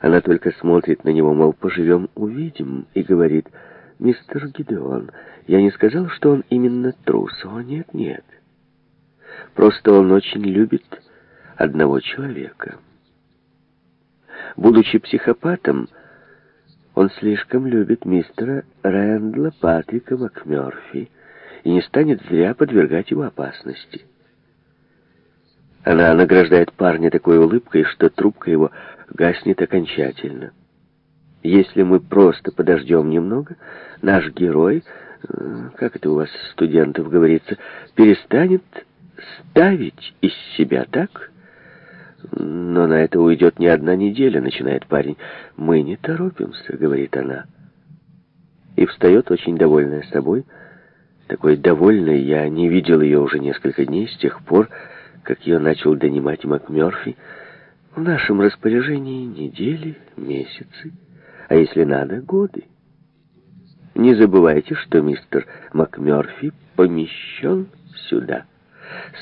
Она только смотрит на него, мол, поживем, увидим, и говорит, «Мистер Гидеон, я не сказал, что он именно трус. О, нет, нет. Просто он очень любит одного человека. Будучи психопатом, он слишком любит мистера Рэндла Патрика МакМёрфи и не станет зря подвергать его опасности». Она награждает парня такой улыбкой, что трубка его гаснет окончательно. Если мы просто подождем немного, наш герой, э, как это у вас, студентов, говорится, перестанет ставить из себя, так? Но на это уйдет не одна неделя, начинает парень. Мы не торопимся, говорит она. И встает очень довольная собой. Такой довольной я не видел ее уже несколько дней, с тех пор, как ее начал донимать МакМёрфи, в нашем распоряжении недели, месяцы, а если надо, годы. Не забывайте, что мистер МакМёрфи помещен сюда.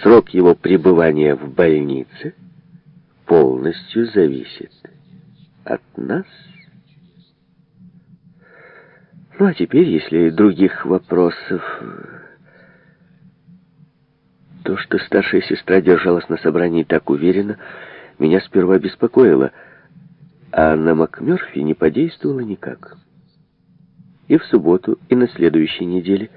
Срок его пребывания в больнице полностью зависит от нас. Ну а теперь, если других вопросов... То, что старшая сестра держалась на собрании так уверенно, меня сперва беспокоило, а на МакМёрфи не подействовало никак. И в субботу, и на следующей неделе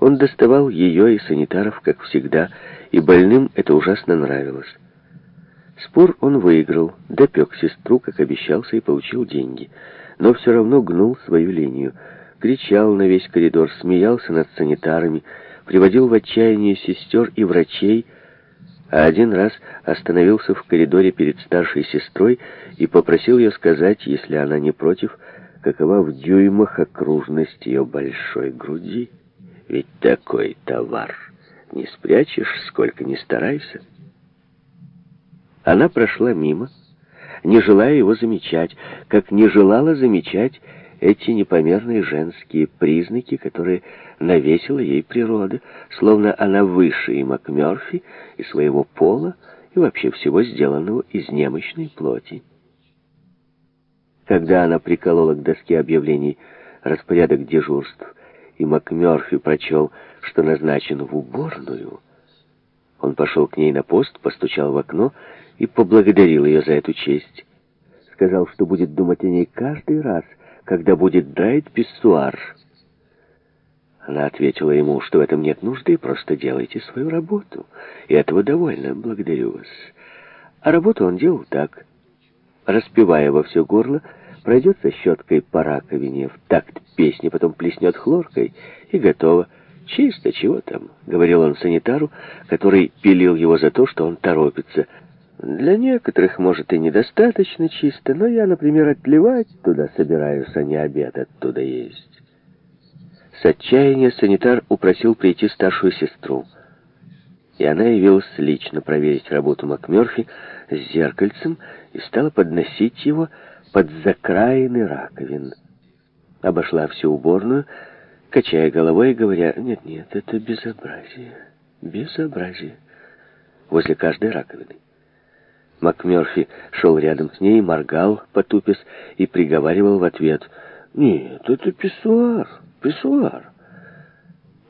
он доставал ее и санитаров, как всегда, и больным это ужасно нравилось. Спор он выиграл, допек сестру, как обещался, и получил деньги. Но все равно гнул свою линию. Кричал на весь коридор, смеялся над санитарами, приводил в отчаяние сестер и врачей, а один раз остановился в коридоре перед старшей сестрой и попросил ее сказать, если она не против, какова в дюймах окружность ее большой груди. Ведь такой товар не спрячешь, сколько ни старайся. Она прошла мимо, не желая его замечать, как не желала замечать эти непомерные женские признаки, которые навесила ей природа, словно она выше и МакМёрфи, и своего пола, и вообще всего сделанного из немощной плоти. Когда она приколола к доске объявлений распорядок дежурств, и МакМёрфи прочел, что назначен в уборную, он пошел к ней на пост, постучал в окно и поблагодарил ее за эту честь. Сказал, что будет думать о ней каждый раз, когда будет драить писсуар. Она ответила ему, что в этом нет нужды, просто делайте свою работу. И этого довольно, благодарю вас. А работу он делал так. Распевая во все горло, пройдет со щеткой по раковине в такт песни, потом плеснет хлоркой, и готово. «Чисто, чего там?» — говорил он санитару, который пилил его за то, что он торопится — для некоторых, может, и недостаточно чисто, но я, например, отливать туда собираюсь, а не обед оттуда есть. С отчаяния санитар упросил прийти старшую сестру. И она явилась лично проверить работу МакМёрфи с зеркальцем и стала подносить его под закраины раковин. Обошла всю уборную, качая головой и говоря, «Нет-нет, это безобразие, безобразие» возле каждой раковины. МакМерфи шел рядом с ней, моргал, потупис, и приговаривал в ответ. «Нет, это писсуар, писсуар».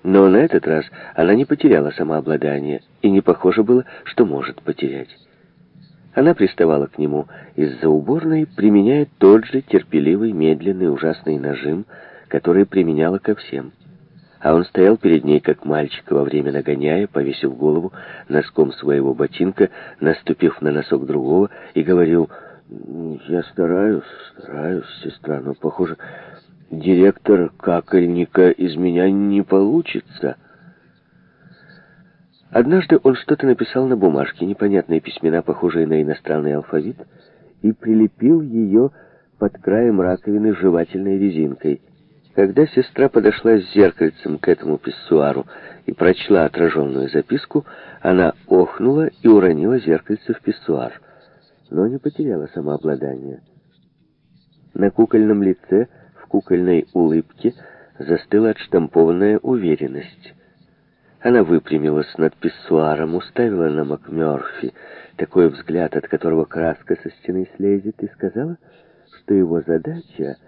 Но на этот раз она не потеряла самообладание, и не похоже было, что может потерять. Она приставала к нему из-за уборной, применяя тот же терпеливый, медленный, ужасный нажим, который применяла ко всем а он стоял перед ней, как мальчик, во время нагоняя, повесив голову носком своего ботинка, наступив на носок другого, и говорил, «Я стараюсь, стараюсь, сестра, но, похоже, директор какольника из меня не получится». Однажды он что-то написал на бумажке, непонятные письмена, похожие на иностранный алфавит, и прилепил ее под краем раковины жевательной резинкой. Когда сестра подошла с зеркальцем к этому писсуару и прочла отраженную записку, она охнула и уронила зеркальце в писсуар, но не потеряла самообладание. На кукольном лице, в кукольной улыбке, застыла отштампованная уверенность. Она выпрямилась над писсуаром, уставила на МакМёрфи такой взгляд, от которого краска со стены слезет, и сказала, что его задача —